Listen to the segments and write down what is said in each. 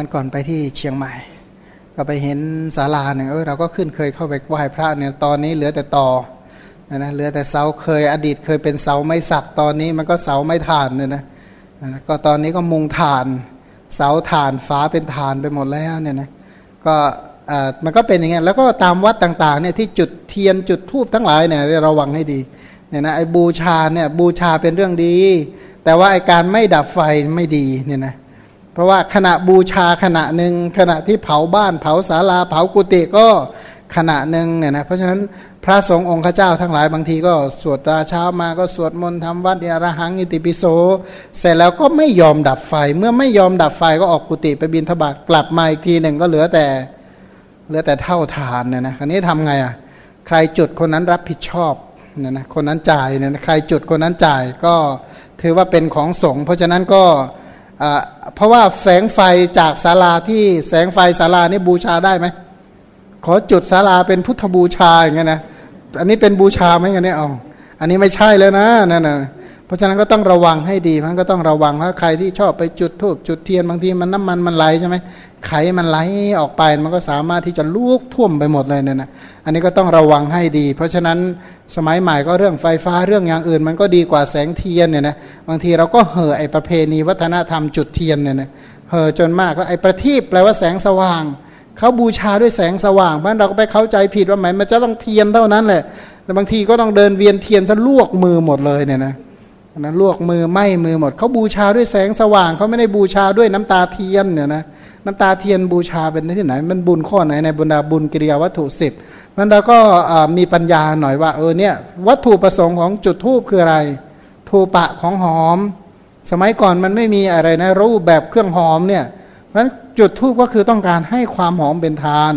วันก่อนไปที่เชียงใหม่ ก็ไปเห็นศาลาหนึ่งเออเราก็ขึ้นเคยเข้าไปไหว้พระเนี่ยตอนนี้เหลือแต่ต่อนะเหลือแต่เสาเคยอดีตเคยเป็นเสาไม้สักตอนนี้มันก็เสาไม้ถ่านเนี่ยนะก็ตอนนี้ก็มุงถ่าน เสาถ่านฟ้าเป็นถ่านไปหมดแล้วเนี่ยนะก็มันก็เป็นอย่างเงี้ยแล้วก็ตามวัดต่างๆเนี่ยที่จุดเทียนจุดทูบทั้งหลายเนี่ยระวังให้ดีเนี่ยนะไอ้บูชาเนี่ยบูชาเป็นเรื่องดี แต่ว่าไอ้การไม่ดับไฟไม่ดีเนี่ยนะ เพราะว่าขณะบูชาขณะหนึ่งขณะที่เผาบ้านเผาศาลาเผากุฏิก็ขณะหนึ่งเนี่ยนะเพราะฉะนั้นพระสงฆ์องค์ข้าเจ้าทั้งหลายบางทีก็สวดตาเช้ามาก็สวดมนต์ทำวัดอระหังอิติปิโส เสร็จแล้วก็ไม่ยอมดับไฟ เมื่อไม่ยอมดับไฟก็ออกกุฏิไปบินทบาทกลับมาอีกทีหนึ่งก็เหลือแต่เหลือแต่เท่าฐานเนี่ยนะคราวนี้ทำไงอะใครจุดคนนั้นรับผิดชอบเนี่ยนะคนนั้นจ่ายเนี่ยใครจุดคนนั้นจ่ายก็ถือว่าเป็นของสงฆ์เพราะฉะนั้นก็ เพราะว่าแสงไฟจากศาลาที่แสงไฟศาลานี่บูชาได้ไหมขอจุดศาลาเป็นพุทธบูชาอย่างเงี้ยนะอันนี้เป็นบูชาไหมกันเนี่ยอ๋ออันนี้ไม่ใช่แล้วนะนั่นนะ เพราะฉะนั้นก็ต้องระวังให้ดีมันก็ต้องระวังเพราใครที่ชอบไปจุดทูบจุดเทียนบางทีมันน้ำมันมันไหลใช่ไหมไขมันไหลออกไปมันก็สามารถที่จะลุกท่วมไปหมดเลยเนี่ยนะอันนี้ก็ต้องระวังให้ดี เพราะฉะนั้นสมัยใหม่ก็เรื่องไฟฟ้าเรื่องอย่างอื่น มันก็ดีกว่าแสงเทียนเนี่ยนะบางทีเราก็เห่อไอประเพณีวัฒนธรรมจุดเทียนเนี่ยนะเห่อจนมากก็ไอประทีปแปลว่าแสงสว่างเขาบูชาด้วยแสงสว่างเพราะเราก็ไปเข้าใจผิดว่าหมายมันจะต้องเทียนเท่านั้นแหละแต่บางทีก็ต้องเดินเวียนเทียนซะลวกมือหมดเลยเนี่ยนะ นะลวกมือไหม้มือหมดเขาบูชาด้วยแสงสว่างเขาไม่ได้บูชาด้วยน้ำตาเทียนเนี่ยนะน้ำตาเทียนบูชาเป็นที่ไหน มันบุญข้อไหนในบรรดาบุญกิริยาวัตถุสิบมันเราก็มีปัญญาหน่อยว่าเออเนี่ยวัตถุประสงค์ของจุดทูบคืออะไรทูปะของหอม สมัยก่อนมันไม่มีอะไรนะรูปแบบเครื่องหอมเนี่ยเพราะฉะนั้นจุดทูบก็คือต้องการให้ความหอมเป็นทาน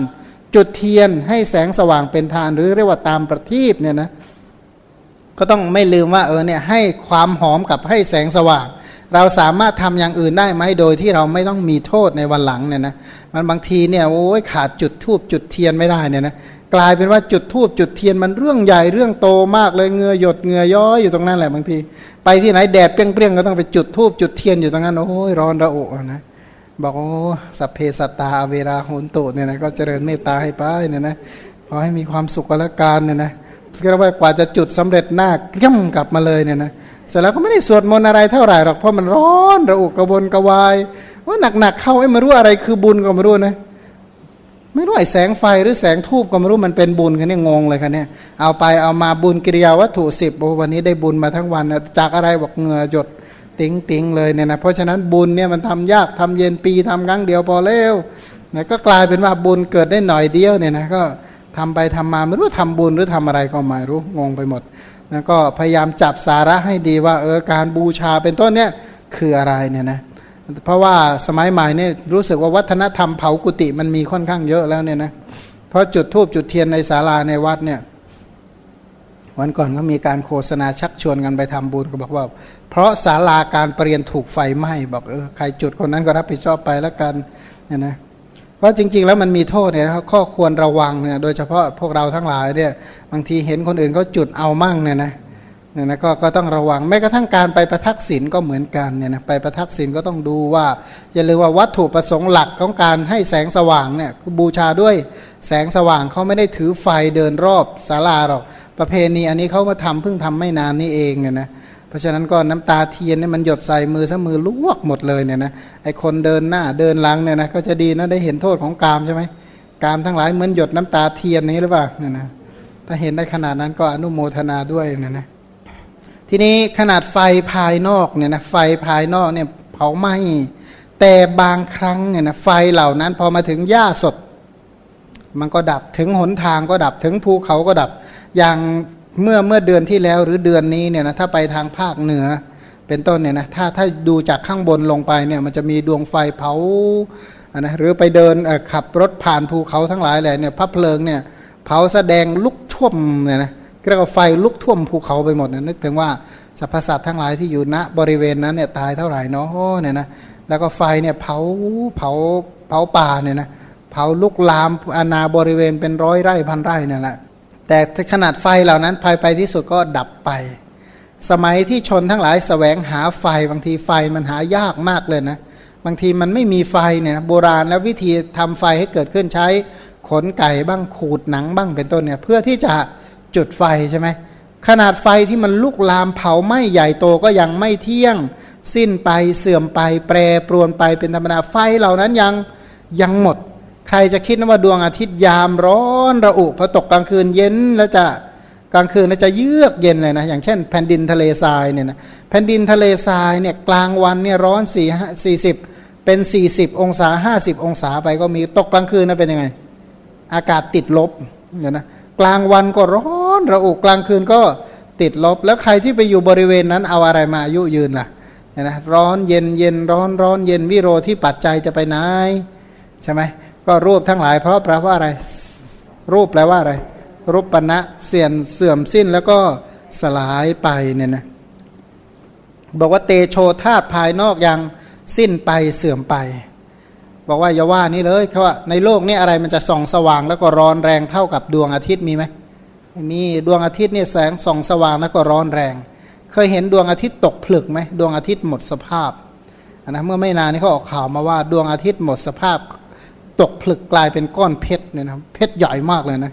จุดเทียนให้แสงสว่างเป็นทานหรือเรียกว่าตามประทีปเนี่ยนะ ก็ต้องไม่ลืมว่าเออเนี่ยให้ความหอมกับให้แสงสว่าง เราสามารถทำอย่างอื่นได้ไหมโดยที่เราไม่ต้องมีโทษในวันหลังเนี่ยนะมันบางทีเนี่ยโอ้ยขาดจุดทูบจุดเทียนไม่ได้เนี่ยนะกลายเป็นว่าจุดทูบจุดเทียนมันเรื่องใหญ่เรื่องโตมากเลยเงือหยดเงือย้อยอยู่ตรงนั้นแหละบางที ไปที่ไหนแดดเปรี้ยงๆก็ต้องไปจุดทูบจุดเทียนอยู่ตรงนั้นโอ้ยร้อนระอุนะบอกโอ้สัพเพสัตตาเวลาโหนตุเนี่ยนะก็เจริญเมตตาให้ไปเนี่ยนะขอให้มีความสุขกันละกันเนี่ยนะ เรียกว่ากว่าจะจุดสำเร็จหน้าย่ำกลับมาเลยเนี่ยนะเสร็จแล้วก็ไม่ได้สวดมนต์อะไรเท่าไหร่หรอกเพราะมันร้อนระอุกระวนกระวาย ว่าหนักๆเข้าไอ้ไม่รู้อะไรคือบุญก็ไม่รู้นะไม่รู้ไอ้แสงไฟหรือแสงทูบก็ไม่รู้มันเป็นบุญกันนี่งงเลยคันเนี่ยเอาไปเอามาบุญกิริยาวัตถุสิบวันนี้ได้บุญมาทั้งวันนะจากอะไรบอกเหงื่อหยดติ๋งติ๋งเลยเนี่ยนะเพราะฉะนั้นบุญเนี่ยมันทำยากทำเย็นปีทำครั้งเดียวพอเร็วนะก็กลายเป็นว่าบุญเกิดได้หน่อยเดียวเนี่ยนะก็ ทำไปทำมาไม่รู้ทำบุญหรือทำอะไรก็ไม่รู้งงไปหมดแล้วก็พยายามจับสาระให้ดีว่าเออการบูชาเป็นต้นเนี่ยคืออะไรเนี่ยนะเพราะว่าสมัยใหม่เนี่ยรู้สึกว่าวัฒนธรรมเผากุฏิมันมีค่อนข้างเยอะแล้วเนี่ยนะเพราะจุดทูบจุดเทียนในศาลาในวัดเนี่ยวันก่อนก็มีการโฆษณาชักชวนกันไปทำบุญก็บอกว่า เพราะศาลาการเปลี่ยนถูกไฟไหม้บอกเออใครจุดคนนั้นก็รับผิดชอบไปแล้วกันเนี่ยนะ เพราะจริง ๆ แล้วมันมีโทษเนี่ยข้อควรระวังเนี่ยโดยเฉพาะพวกเราทั้งหลายเนี่ยบางทีเห็นคนอื่นเขาจุดเอามั่งเนี่ยนะเนี่ยนะก็ก็ต้องระวังแม้กระทั่งการไปประทักษิณก็เหมือนกันเนี่ยนะไปประทักษิณก็ต้องดูว่า อย่าลืมว่าวัตถุประสงค์หลักของการให้แสงสว่างเนี่ยบูชาด้วยแสงสว่างเขาไม่ได้ถือไฟเดินรอบศาลาหรอกประเพณีอันนี้เขามาทำเพิ่งทำไม่นานนี้เองเนี่ยนะเพราะฉะนั้นก็น้ำตาเทียนเนี่ยมันหยดใส่มือซะมือลวกหมดเลยเนี่ยนะไอคนเดินหน้าเดินหลังเนี่ยนะก็จะดีนะได้เห็นโทษของกามใช่ไหมกามทั้งหลายเหมือนหยดน้ำตาเทียนนี้หรือเปล่าเนี่ยนะถ้าเห็นได้ขนาดนั้นก็อนุโมทนาด้วยเนี่ยนะทีนี้ขนาดไฟภายนอกเนี่ยนะไฟภายนอกเนี่ยเผาไหม้แต่บางครั้งเนี่ยนะไฟเหล่านั้นพอมาถึงหญ้าสด มันก็ดับถึงหนทางก็ดับถึงภูเขาก็ดับอย่าง เมื่อเมื่อเดือนที่แล้วหรือเดือนนี้เนี่ยนะถ้าไปทางภาคเหนือ เป็นต้นเนี่ยนะถ้าถ้าดูจากข้างบนลงไปเนี่ยมันจะมีดวงไฟเผานะหรือไปเดินขับรถผ่านภูเขาทั้งหลายแหละเนี่ยพระเพลิงเนี่ยเผาแสดงลุกท่วมเนี่ยนะเรียกว่าไฟลุกท่วมภูเขาไปหมดนะนึกถึงว่าสรรพสัตว์ทั้งหลายที่อยู่ณบริเวณนั้นเนี่ยตายเท่าไหร่เนาะเนี่ยนะแล้วก็ไฟเนี่ยเผาเผาเผาป่าเนี่ยนะเผาลุกลามอาณาบริเวณเป็นร้อยไร่พันไร่เนี่ยแหละ แต่ขนาดไฟเหล่านั้นภายไปที่สุดก็ดับไป สมัยที่ชนทั้งหลายสแสวงหาไฟบางทีไฟมันหายากมากเลยนะ บางทีมันไม่มีไฟเนี่ยโบราณแล้ววิธีทำไฟให้เกิดขึ้นใช้ขนไก่บ้างขูดหนังบ้างเป็นต้นเนี่ยเพื่อที่จะจุดไฟใช่ไหมขนาดไฟที่มันลุกลามเผาไหม้ใหญ่โตก็ยังไม่เที่ยง สิ้นไปเสื่อมไป แปรปรวนไปเป็นธรรมดาไฟเหล่านั้นยังยังหมด ใครจะคิดนะว่าดวงอาทิตย์ยามร้อนระอุพอตกกลางคืนเย็นแล้วจะกลางคืนจะเยือกเย็นเลยนะอย่างเช่นแผ่นดินทะเลทรายเนี่ยนะแผ่นดินทะเลทรายเนี่ยกลางวันเนี่ยร้อนสี่สี่สิบเป็น40องศา50องศาไปก็มีตกกลางคืนนะเป็นยังไง อากาศติดลบเนี่ยนะกลางวันก็ร้อนระอุกลางคืนก็ติดลบ แล้วใครที่ไปอยู่บริเวณนั้นเอาอะไรมาอายุยืนล่ะนะร้อนเย็นเย็นร้อนร้อนเย็นวิโรที่ปัจจัยจะไปไหนใช่ไหม ก็รูปทั้งหลายเพราะแปลว่าอะไร รูปแปลว่าอะไร รูปปณะเสื่อมเสื่อมสิ้นแล้วก็สลายไปเนี่ยนะบอกว่าเตโชธาตภายนอกยังสิ้นไปเสื่อมไป บอกว่าอย่าว่านี่เลยเขาว่าในโลกนี้อะไรมันจะส่องสว่างแล้วก็ร้อนแรงเท่ากับดวงอาทิตย์มีไหมมีดวงอาทิตย์เนี่ยแสงส่องสว่างแล้วก็ร้อนแรง เคยเห็นดวงอาทิตย์ตกผลึกไหมดวงอาทิตย์หมดสภาพนะเมื่อไม่นานนี้เขาออกข่าวมาว่าดวงอาทิตย์หมดสภาพ ตกผลึกกลายเป็นก้อนเพชรเนี่ยนะเพชรใหญ่มากเลยนะ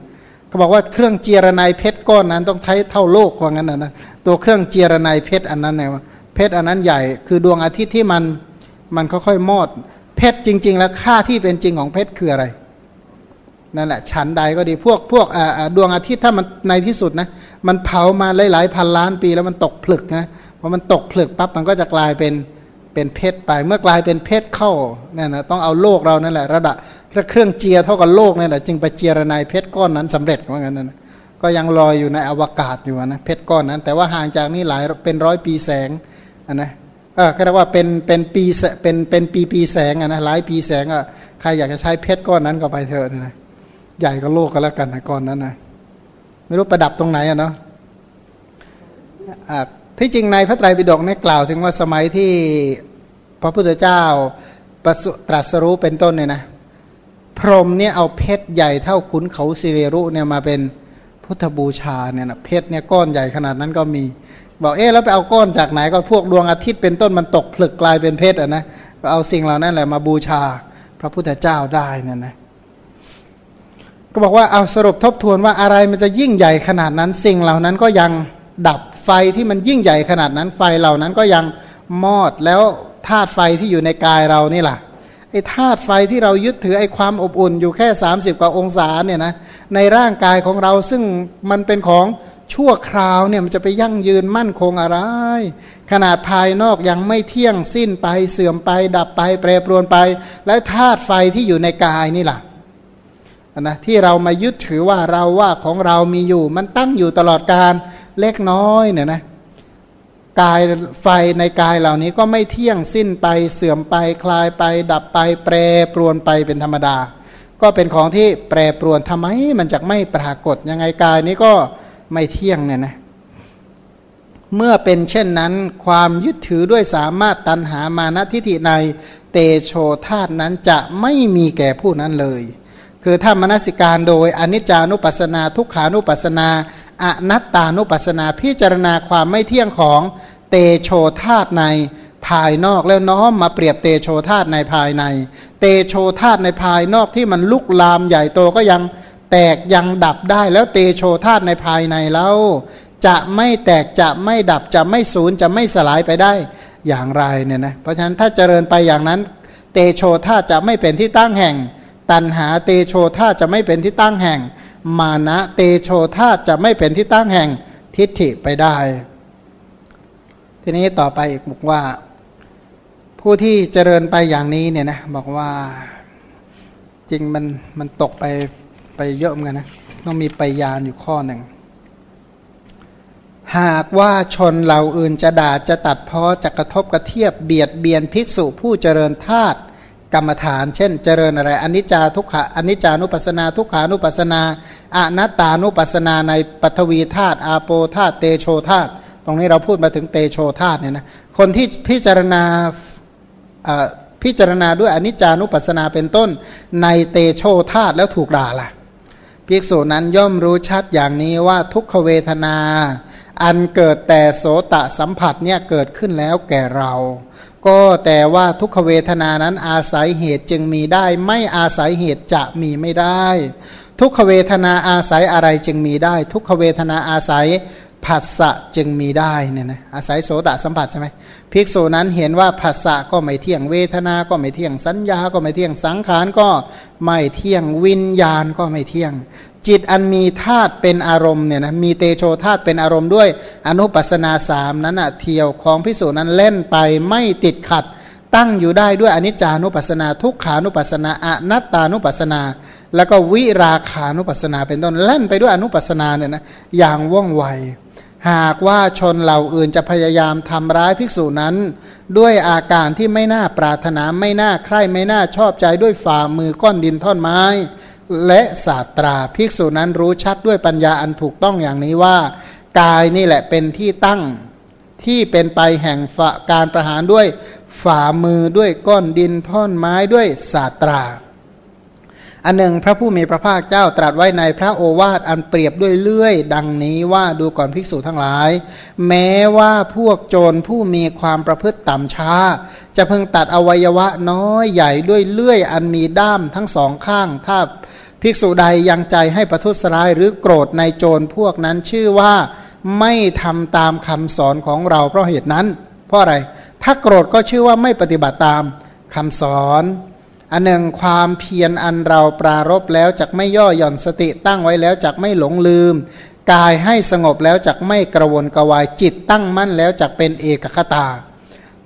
เขาบอกว่าเครื่องเจียรนายเพชรก้อนนั้นต้องใช้เท่าโลกว่างั้นนะนะตัวเครื่องเจียรนายเพชรอันนั้นเนี่ยเพชรอันนั้นใหญ่ คือดวงอาทิตย์ที่มันมันค่อยๆมอด เพชรจริง ๆ แล้วค่าที่เป็นจริงของเพชรคืออะไรนั่นแหละชั้นใดก็ดีพวกพวกดวงอาทิตย์ถ้ามันในที่สุดนะมันเผามาหลายๆพันล้านปีแล้วมันตกผลึกนะพอมันตกผลึกปั๊บมันก็จะกลายเป็นเป็นเพชรไป เมื่อกลายเป็นเพชรเข้าเนี่นนะต้องเอาโลกเรานั่นแหละ ระดับเครื่องเจียเท่ากับโลกนี่แหละจึงไปเจียระนายเพชรก้อนนั้นสำเร็จว่างั้นนะก็ยังลอยอยู่ในอวกาศอยู่นะเพชรก้อนนั้น แต่ว่าห่างจากนี้หลายเป็นร้อยปีแสงนนะเออก็เรียกว่าเป็นเป็นปีเป็นเป็นปีปีแสงอะนะหลายปีแสงอะใครอยากจะใช้เพชรก้อนนั้นก็ไปเถอะนะใหญ่ก็โลกก็แล้วกันนะก้อนนั้นนะไม่รู้ประดับตรงไหนอะเนาะที่จริงในพระไตรปิฎกเนี่ยกล่าวถึงว่าสมัยที่ พระพุทธเจ้าประตรัสรู้เป็นต้นเนี่ยนะพรหมเนี่ยเอาเพชรใหญ่เท่าขุนเขาสิเรรุเนี่ยมาเป็นพุทธบูชาเนี่ยนะเพชรเนี่ยก้อนใหญ่ขนาดนั้นก็มี บอกเอ๊ะแล้วไปเอาก้อนจากไหนก็พวกดวงอาทิตย์เป็นต้นมันตกผลึกกลายเป็นเพชรอะนะก็เอาสิ่งเหล่านั้นแหละมาบูชาพระพุทธเจ้าได้นั่นนะก็บอกว่าเอาสรุปทบทวนว่าอะไรมันจะยิ่งใหญ่ขนาดนั้นสิ่งเหล่านั้นก็ยังดับไฟที่มันยิ่งใหญ่ขนาดนั้นไฟเหล่านั้นก็ยังมอดแล้ว ธาตุไฟที่อยู่ในกายเรานี่แหละไอ้ธาตุไฟที่เรายึดถือไอ้ความอบอุ่นอยู่แค่ 30 กว่าองศาเนี่ยนะในร่างกายของเราซึ่งมันเป็นของชั่วคราวเนี่ยมันจะไปยั่งยืนมั่นคงอะไร ขนาดภายนอกยังไม่เที่ยงสิ้นไปเสื่อมไป ดับไป แปรปรวนไป และธาตุไฟที่อยู่ในกายนี่แหละนะที่เรามายึดถือว่าเราว่าของเรามีอยู่ มันตั้งอยู่ตลอดการเล็กน้อยเนี่ยนะ กายไฟในกายเหล่านี้ก็ไม่เที่ยงสิ้นไปเสื่อมไปคลายไป ดับไป แปรปรวนไปเป็นธรรมดา ก็เป็นของที่แปรปรวนทำไมมันจะไม่ปรากฏยังไงกายนี้ก็ไม่เที่ยงเนี่ยนะเมื่อเป็นเช่นนั้น ความยึดถือด้วยสามารถตันหามานะทิฏฐิในเตโชธาตนั้นจะไม่มีแก่ผู้นั้นเลย คือถ้ามนสิการโดยอนิจจานุปัสสนา ทุกขานุปัสสนา อนัตตานุปัสสนาพิจารณาความไม่เที่ยงของเตโชธาตในภายนอกแล้วน้อมมาเปรียบเตโชธาตในภายใน เตโชธาตในภายนอกที่มันลุกลามใหญ่โตก็ยังแตกยังดับได้แล้วเตโชธาตในภายในแล้วจะไม่แตกจะไม่ดับจะไม่สูญจะไม่สลายไปได้อย่างไรเนี่ยนะเพราะฉะนั้นถ้าเจริญไปอย่างนั้น เตโชธาจะไม่เป็นที่ตั้งแห่ง ตันหาเตโชธาจะไม่เป็นที่ตั้งแห่ง มานะเตโชธาจะไม่เป็นที่ตั้งแห่งทิฏฐิไปได้ ทีนี้ต่อไปอีกบอกว่า ผู้ที่เจริญไปอย่างนี้เนี่ยนะบอกว่าจริงมันมันตกไปไปเยอะเหมือนกันนะ ต้องมีไปยานอยู่ข้อหนึ่ง หากว่าชนเหล่าอื่นจะด่าจะตัดพ้อจะกระทบกระเทียบเบียดเบียนภิกษุผู้เจริญธาตุ กรรมฐาน เช่น เจริญอะไรอนิจจาทุกขาอนิจจานุปัสนา ทุกขานุปัสนาอนัตตานุปัสนาในปัทวีธาตุอาโปธาตุเตโชธาตุตรงนี้เราพูดมาถึงเตโชธาตุเนี่ยนะคนที่พิจารณาพิจารณาด้วยอนิจจานุปัสนาเป็นต้นในเตโชธาตุแล้วถูกด่าล่ะภิกษุนั้นย่อมรู้ชัดอย่างนี้ว่าทุกขเวทนา อันเกิดแต่โสตะสัมผัสเนี่ยเกิดขึ้นแล้วแก่เรา ก็แต่ว่าทุกขเวทนานั้นอาศัยเหตุจึงมีได้ ไม่อาศัยเหตุจะมีไม่ได้ ทุกขเวทนาอาศัยอะไรจึงมีได้ ทุกขเวทนาอาศัยผัสสะจึงมีได้เนี่ยนะอาศัยโสตสัมผัสใช่ไหมภิกษุนั้นเห็นว่าผัสสะก็ไม่เที่ยงเวทนา ก็ไม่เที่ยงสัญญา ก็ไม่เที่ยงสังขารก็ไม่เที่ยงวิญญาณก็ไม่เที่ยง จิตอันมีธาตุเป็นอารมณ์เนี่ยนะมีเตโชธาตุเป็นอารมณ์ด้วย อนุปัสนาสามนั้นอะเที่ยวของภิกษุนั้นเล่นไปไม่ติดขัด ตั้งอยู่ได้ด้วยอนิจจานุปัสนา ทุกขานุปัสนาอนัตตานุปัสนา แล้วก็วิราคานุปัสนาเป็นต้นเล่นไปด้วยอนุปัสสนาเนี่ยนะอย่างว่องไวหากว่าชนเหล่าอื่นจะพยายามทำร้ายภิกษุนั้น ด้วยอาการที่ไม่น่าปรารถนาไม่น่าใคร่ไม่น่าชอบใจด้วยฝ่ามือก้อนดินท่อนไม้ และศาสตราภิกษุนั้นรู้ชัดด้วยปัญญาอันถูกต้องอย่างนี้ว่า กายนี่แหละเป็นที่ตั้งที่เป็นไปแห่งการประหารด้วยฝ่ามือด้วยก้อนดินท่อนไม้ด้วยศาสตรา อันหนึ่งพระผู้มีพระภาคเจ้าตรัสไว้ในพระโอวาทอันเปรียบด้วยเลื่อย ดังนี้ว่าดูก่อนภิกษุทั้งหลาย แม้ว่าพวกโจรผู้มีความประพฤติต่ำช้า จะเพิ่งตัดอวัยวะน้อยใหญ่ด้วยเลื่อยอันมีด้ามทั้งสองข้างถ้า ภิกษุใดยังใจให้ประทุษร้ายหรือโกรธในโจรพวกนั้นชื่อว่าไม่ทำตามคำสอนของเราเพราะเหตุนั้น เพราะอะไร ถ้าโกรธก็ชื่อว่าไม่ปฏิบัติตามคำสอนอันหนึ่งความเพียรอันเราปรารบแล้วจักไม่ย่อหย่อนสติตั้งไว้แล้วจักไม่หลงลืม กายให้สงบแล้วจักไม่กระวนกระวายจิตตั้งมั่นแล้วจักเป็นเอกคตา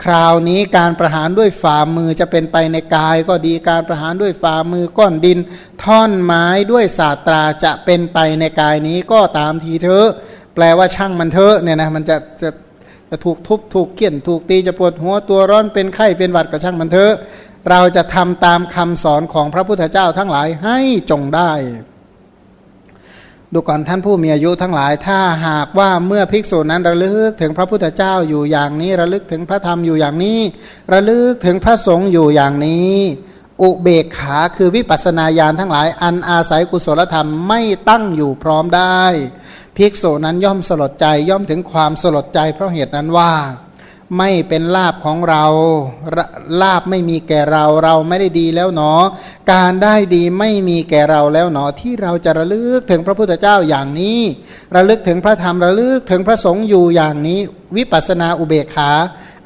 คราวนี้การประหารด้วยฝ่ามือจะเป็นไปในกายก็ดีการประหารด้วยฝ่ามือก้อนดิน ท่อนไม้ด้วยศาสตราจะเป็นไปในกายนี้ก็ตามทีเถอะแปลว่าช่างมันเถอะเนี่ยนะมันจะจะจะถูกทุบถูกเกี่ยนถูกตีจะปวดหัวตัวร้อนเป็นไข้เป็นหวัดก็ช่างมันเถอะ เราจะทำตามคำสอนของพระพุทธเจ้าทั้งหลายให้จงได้ ดูก่อนท่านผู้มีอายุทั้งหลาย ถ้าหากว่าเมื่อภิกษุนั้นระลึกถึงพระพุทธเจ้าอยู่อย่างนี้ ระลึกถึงพระธรรมอยู่อย่างนี้ ระลึกถึงพระสงฆ์อยู่อย่างนี้ อุเบกขาคือวิปัสสนาญาณทั้งหลาย อันอาศัยกุศลธรรมไม่ตั้งอยู่พร้อมได้ ภิกษุนั้นย่อมสลดใจย่อมถึงความสลดใจเพราะเหตุนั้นว่า ไม่เป็นลาบของเรา ลาบไม่มีแก่เรา เราไม่ได้ดีแล้วหนอ การได้ดีไม่มีแก่เราแล้วหนอ ที่เราจะระลึกถึงพระพุทธเจ้าอย่างนี้ ระลึกถึงพระธรรมระลึกถึงพระสงฆ์อยู่อย่างนี้ วิปัสนาอุเบกขา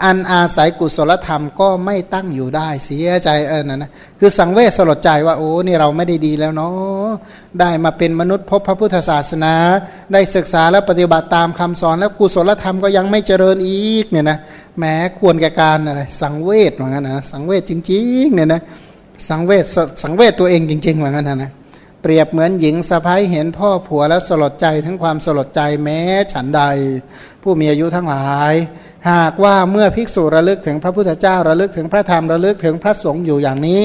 อันอาศัยกุศลธรรมก็ไม่ตั้งอยู่ได้เสียใจเออนะนะคือสังเวชสลดใจว่าโอ้นี่เราไม่ได้ดีแล้วเนาะได้มาเป็นมนุษย์พบพระพุทธศาสนา ได้ศึกษาและปฏิบัติตามคำสอนแล้วกุศลธรรมก็ยังไม่เจริญอีกเนี่ยนะแม้ควรแก่การอะไรสังเวชเหมือนกันนะสังเวชจริงๆเนี่ยนะสังเวชสังเวชตัวเองจริงๆเหมือนกันนะ เปรียบเหมือนหญิงสะพ้ายเห็นพ่อผัวแล้วสลดใจทั้งความสลดใจแม้ฉันใด ผู้มีอายุทั้งหลาย หากว่าเมื่อภิกษุระลึกถึงพระพุทธเจ้าระลึกถึงพระธรรมระลึกถึงพระสงฆ์อยู่อย่างนี้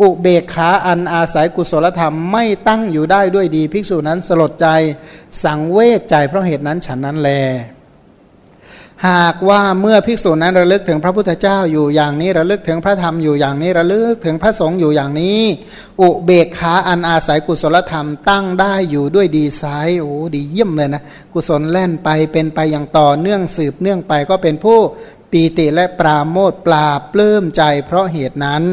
อุเบกขาอันอาศัยกุศลธรรมไม่ตั้งอยู่ได้ด้วยดี ภิกษุนั้นสลดใจ สังเวชใจเพราะเหตุนั้นฉันนั้นแล หากว่าเมื่อภิกษุนั้นระลึกถึงพระพุทธเจ้าอยู่อย่างนี้ระลึกถึงพระธรรมอยู่อย่างนี้ระลึกถึงพระสงฆ์อยู่อย่างนี้ อุเบกขาอันอาศัยกุศลธรรมตั้งได้อยู่ด้วยดีไซโอ้ดีเยี่ยมเลยนะกุศลแล่นไปเป็นไปอย่างต่อเนื่องสืบเนื่องไปก็เป็นผู้ปีติและปราโมทปลาปลื้มใจเพราะเหตุนั้น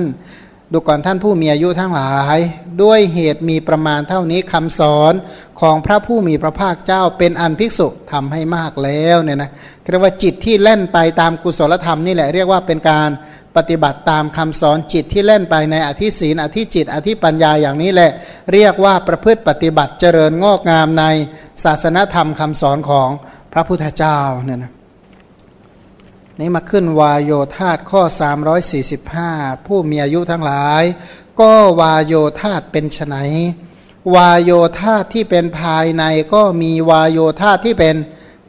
ดูก่อนท่านผู้มีอายุทั้งหลาย ด้วยเหตุมีประมาณเท่านี้คำสอนของพระผู้มีพระภาคเจ้าเป็นอันภิกษุทำให้มากแล้วเนี่ยนะเรียกว่าจิตที่เล่นไปตามกุศลธรรมนี่แหละเรียกว่าเป็นการปฏิบัติตามคำสอนจิตที่เล่นไปในอธิศีนอธิจิต อธิปัญญาอย่างนี้แหละ เรียกว่าประพฤติปฏิบัติเจริญงอกงามในศาสนธรรมคำสอนของพระพุทธเจ้าเนี่ยนะ นี้มาขึ้นวายโยธาตข้อ 345 ผู้มีอายุทั้งหลาย ก็วายโยธาตเป็นไฉนวายโยธาตที่เป็นภายในก็มีวายโยธาตที่เป็น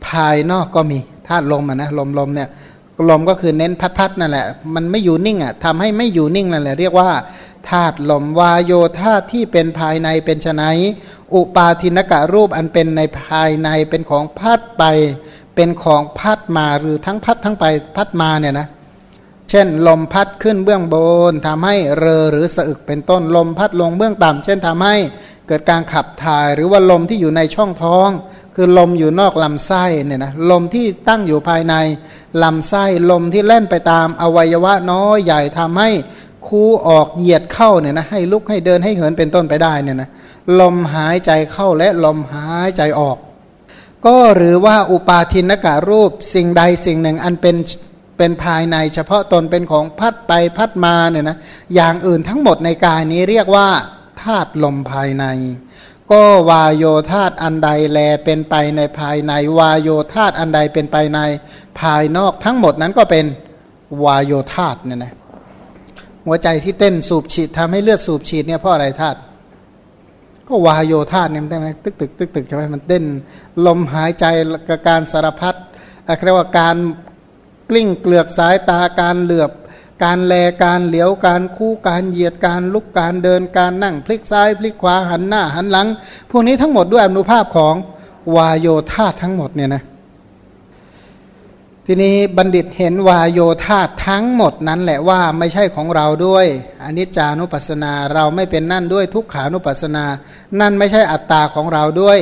ภายนอกก็มีธาตุลมอะนะลมลมเนี่ยลมก็คือเน้นพัดๆนั่นแหละ มันไม่อยู่นิ่งอะทำให้ไม่อยู่นิ่งนั่นแหละเรียกว่าธาตุลมวายโยธาที่เป็นภายในเป็นไฉนอุปาทินกะรูปอันเป็นในภายในเป็นของพัดไป เป็นของพัดมาหรือทั้งพัดทั้งไปพัดมาเนี่ยนะเช่น ลมพัดขึ้นเบื้องบนทำให้เรอหรือสะอึกเป็นต้นลมพัดลงเบื้องต่ำเช่นทำให้เกิดการขับถ่ายหรือว่าลมที่อยู่ในช่องท้อง คือลมอยู่นอกลำไส้เนี่ยนะลมที่ตั้งอยู่ภายในลำไส้ลมที่เล่นไปตามอวัยวะน้อยใหญ่ทำให้คูออกเหยียดเข้าเนี่ยนะให้ลุกให้เดินให้เหินเป็นต้นไปได้เนี่ยนะลมหายใจเข้าและลมหายใจออก ก็หรือว่าอุปาทินกะรูปสิ่งใดสิ่งหนึ่งอันเป็นเป็นภายในเฉพาะตนเป็นของพัดไปพัดมาเนี่ยนะอย่างอื่นทั้งหมดในกายนี้เรียกว่าธาตุลมภายใน ก็วายโยธาตอันใดแลเป็นไปในภายใน วายโยธาตอันใดเป็นไปในภายนอกทั้งหมดนั้นก็เป็นวายโยธาตเนี่ยนะหัวใจที่เต้นสูบฉีดทำให้เลือดสูบฉีดเนี่ยเพราะอะไรธาตุ ก็วายโยธาเนี่ยได้ไหมตึกตึกตึกตึกใช่ไหมมันเต้นลมหายใจกับการสารพัดเรียกว่าการกลิ้งเกลือกสายตาการเหลือบ การแลการเหลียวการคู่การเหยียดการลุกการเดินการนั่งพลิกซ้ายพลิกขวาหันหน้าหันหลัง พวกนี้ทั้งหมดด้วยอนุภาพของวายโยธาทั้งหมดเนี่ยนะ ทีนี้บัณฑิตเห็นวายโยธาทั้งหมดนั้นแหละว่าไม่ใช่ของเราด้วยอนิจจานุปัสสนาเราไม่เป็นนั่นด้วยทุกขานุปัสสนา นั่นไม่ใช่อัตตาของเราด้วย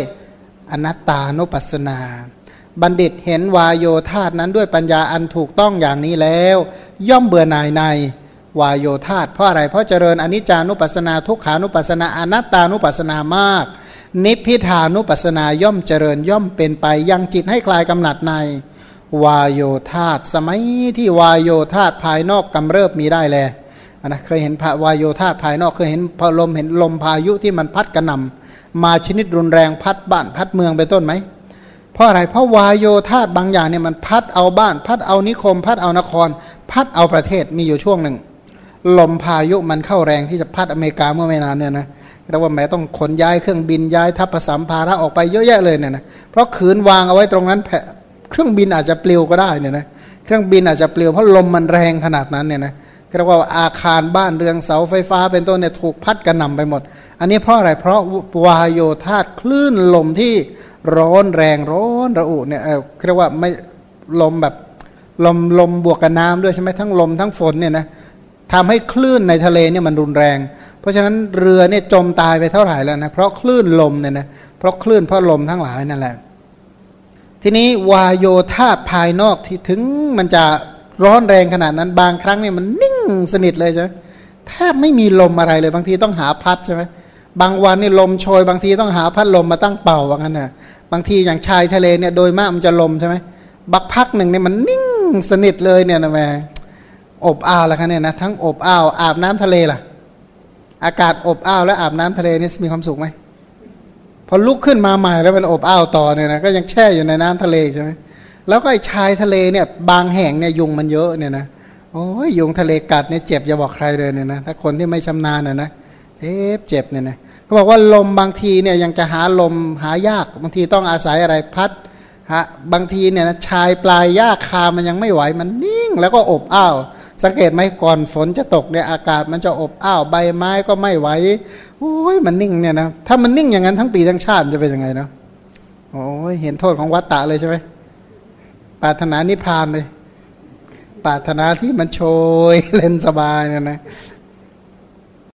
อนัตตานุปัสสนา บัณฑิตเห็นวายโยธาตนั้นด้วยปัญญาอันถูกต้องอย่างนี้แล้ว ย่อมเบื่อหน่ายในวายโยธาตเพราะอะไร เพราะเจริญอนิจจานุปัสนา ทุกขานุปัสนาอนัตตานุปัสนามาก นิพพิทานุปัสนาย่อมเจริญย่อมเป็นไป ยังจิตให้คลายกำหนัดใน วายโยธาตสมัยที่วายโยธาตภายนอกกำเริบมีได้แลนะเคยเห็นวายโยธาตภายนอกเคยเห็นพลมเห็นลมพายุที่มันพัดกระหน่ำมาชนิดรุนแรงพัดบ้านพัดเมืองเป็นต้นไหมเพราะอะไรเพราะวายโยธาบางอย่างเนี่ยมันพัดเอาบ้าน พัดเอานิคม พัดเอานคร พัดเอาประเทศมีอยู่ช่วงหนึ่ง ลมพายุมันเข้าแรงที่จะพัดอเมริกาเมื่อไม่นานเนี่ยนะเรียกว่าแม้ต้องขนย้ายเครื่องบินย้ายทัพประสมภาระออกไปเยอะแยะเลยเนี่ยนะเพราะขืนวางเอาไว้ตรงนั้น เครื่องบินอาจจะปลิวก็ได้เนี่ยนะเครื่องบินอาจจะปลิวเพราะลมมันแรงขนาดนั้นเนี่ยนะเรียกว่าอาคารบ้านเรือนเสาไฟฟ้าเป็นต้นเนี่ยถูกพัดกระหน่าไปหมด อันนี้เพราะอะไรเพราะวายโยธาคลื่นลมที่ร้อนแรงร้อนระอุเนี่ยเเรียกว่าไม่ลมแบบลมลมบวกกับน้ำด้วยใช่ไหมทั้งลมทั้งฝนเนี่ยนะทำให้คลื่นในทะเลเนี่ยมันรุนแรง เพราะฉะนั้นเรือเนี่ยจมตายไปเท่าไหร่แล้วนะเพราะคลื่นลมเนี่ยนะเพราะคลื่นเพราะลมทั้งหลายนั่นแหละ ทีนี้วายโยธาภายนอกที่ถึงมันจะร้อนแรงขนาดนั้น บางครั้งเนี่ยมันนิ่งสนิทเลยใช่แทบไม่มีลมอะไรเลย บางทีต้องหาพัดใช่ไหมบางวันนี่ลมโชย บางทีต้องหาพัดลมมาตั้งเป่าว่างั้นนะบางทีอย่างชายทะเลเนี่ยโดยมากมันจะลมใช่ไหมบักพักหนึ่งเนี่ยมันนิ่งสนิทเลยเนี่ยนะแม่อบอ้าวแล้วกันเนี่ยนะทั้งอบอ้าวอาบน้ำทะเลล่ะ อากาศอบอ้าวแล้วอาบน้ำทะเลนี่มีความสุขไหม พอลุกขึ้นมาใหม่แล้วมันอบอ้าวต่อเนี่ยนะก็ยังแช่อยู่ในน้ำทะเลใช่ไหมแล้วก็ไอ้ชายทะเลเนี่ย บางแห่งเนี่ยยุงมันเยอะเนี่ยนะโอ้ยยุงทะเลกัดเนี่ยเจ็บอย่าบอกใครเลยเนี่ยนะถ้าคนที่ไม่ชำนาญนะนะเจ็บเจ็บเนี่ยนะเขาบอกว่าลมบางทีเนี่ยยังจะหาลมหายากบางทีต้องอาศัยอะไรพัดฮะบางทีเนี่ยนะชายปลายหญ้าคามันยังไม่ไหวมันนิ่ง แล้วก็อบอ้าวสังเกตไหมก่อนฝนจะตกเนี่ยอากาศมันจะอบอ้าวใบไม้ก็ไม่ไหว โอ้ยมันนิ่งเนี่ยนะถ้ามันนิ่งอย่างนั้นทั้งปีทั้งชาติจะเป็นยังไงเนาะโอ้ยเห็นโทษของวัตตะเลยใช่ไหมปรารถนานิพพานเลยปรารถนาที่มันโชยเล่นสบายเนี่ยนะ